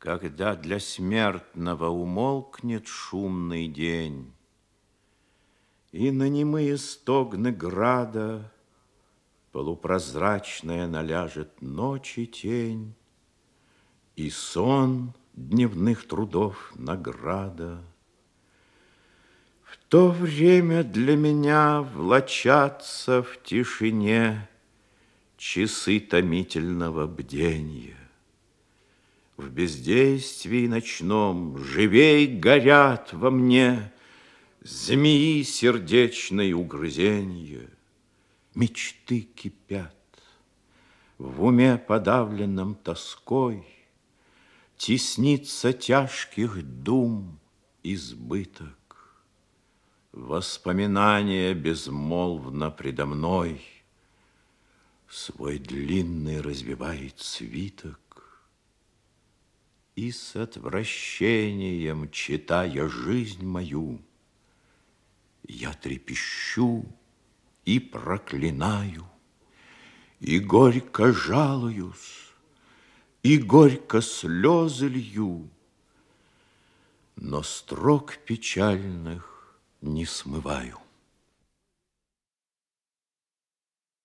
Когда для смертного умолкнет шумный день, И на немые стогны града Полупрозрачная наляжет ночи тень, И сон дневных трудов награда. В то время для меня влачатся в тишине Часы томительного бдения. В бездействии ночном живей горят во мне Змеи сердечной угрызенья. Мечты кипят, в уме подавленном тоской Теснится тяжких дум избыток. Воспоминания безмолвно предо мной Свой длинный развивает свиток и с отвращением, читая жизнь мою, я трепещу и проклинаю, и горько жалуюсь, и горько слезы лью, но строк печальных не смываю.